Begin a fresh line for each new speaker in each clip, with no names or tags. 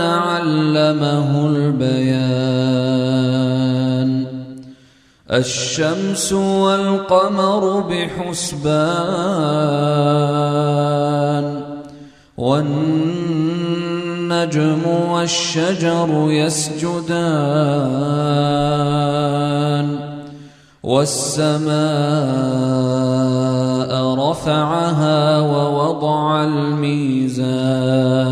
علمه البيان. الشمس والقمر بحسبان. والنجم والشجر يسجدان. والسماء رفعها ووضع الميزان.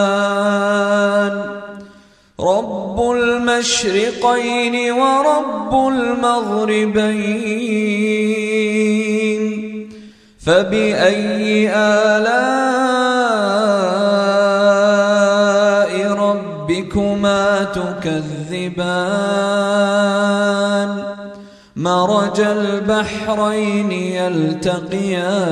المشرقين ورب المغربين فبأي آلاء ربكما تكذبان مرج البحرين يلتقيان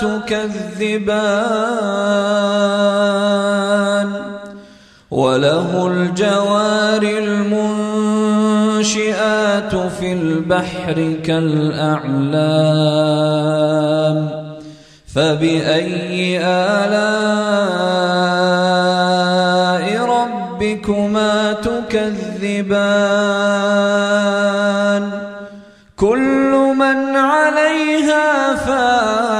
تكذبان وله الجوار المنشئات في البحر كالأعلام فبأي آلاء ربكما تكذبان كل من عليها فان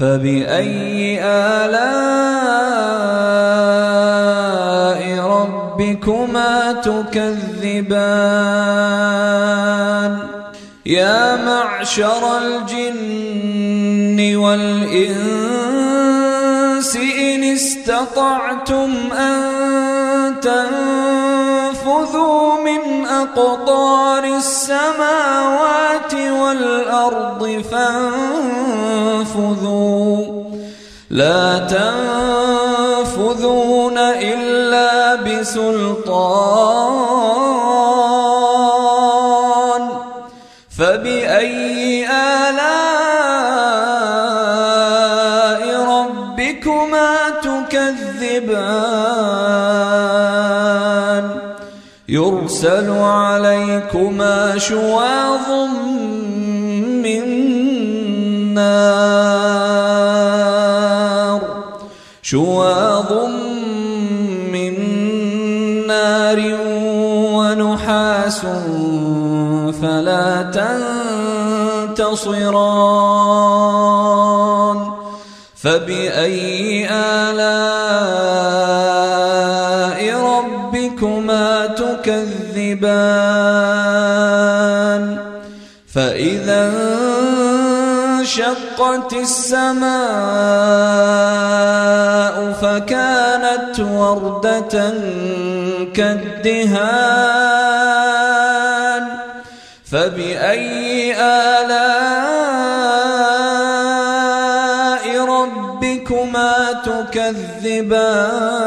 فبأي آلاء ربكما تكذبان؟ يا معشر الجن والإنس إن استطعتم أن تنفروا تنفذوا من أقطار السماوات والأرض فانفذوا. لا تنفذون إلا بسلطان. فبأي آلاء ربكما تكذبان؟ يرسل عليكما شواظ من نار. شواظ من نار ونحاس فلا تنتصران. فبأي آلاء فإذا انشقت السماء فكانت وردة كالدهان فبأي آلاء ربكما تكذبان؟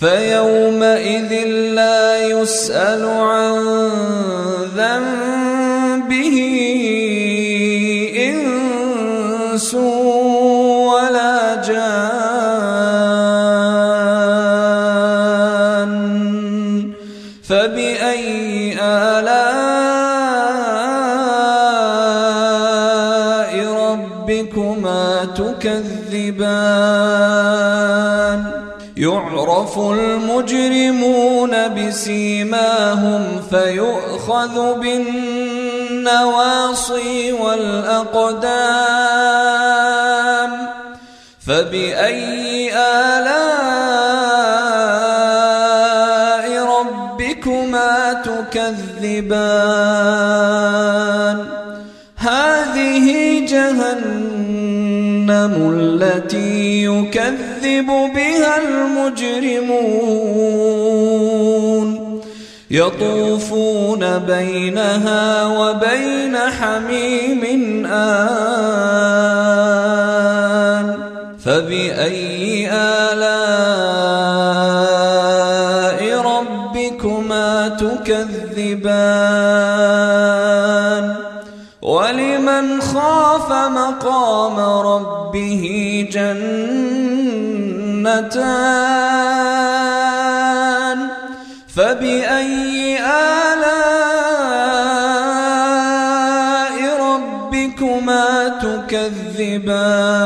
فيومئذ لا يسأل عن فبأي آلاء ربكما تكذبان؟ يعرف المجرمون بسيماهم فيؤخذ بالنواصي والأقدام. فبأي آلاء تكذبان. هذه جهنم التي يكذب بها المجرمون. يطوفون بينها وبين حميم آن. فبأي آلاء مقام ربه جنتان. فبأي آلاء ربكما تكذبان؟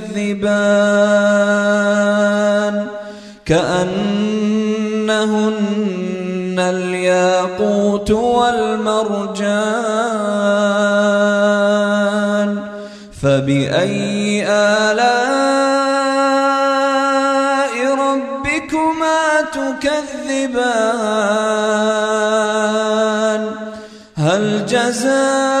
كأنهن الياقوت والمرجان فبأي آلاء ربكما تكذبان؟ هل جزاء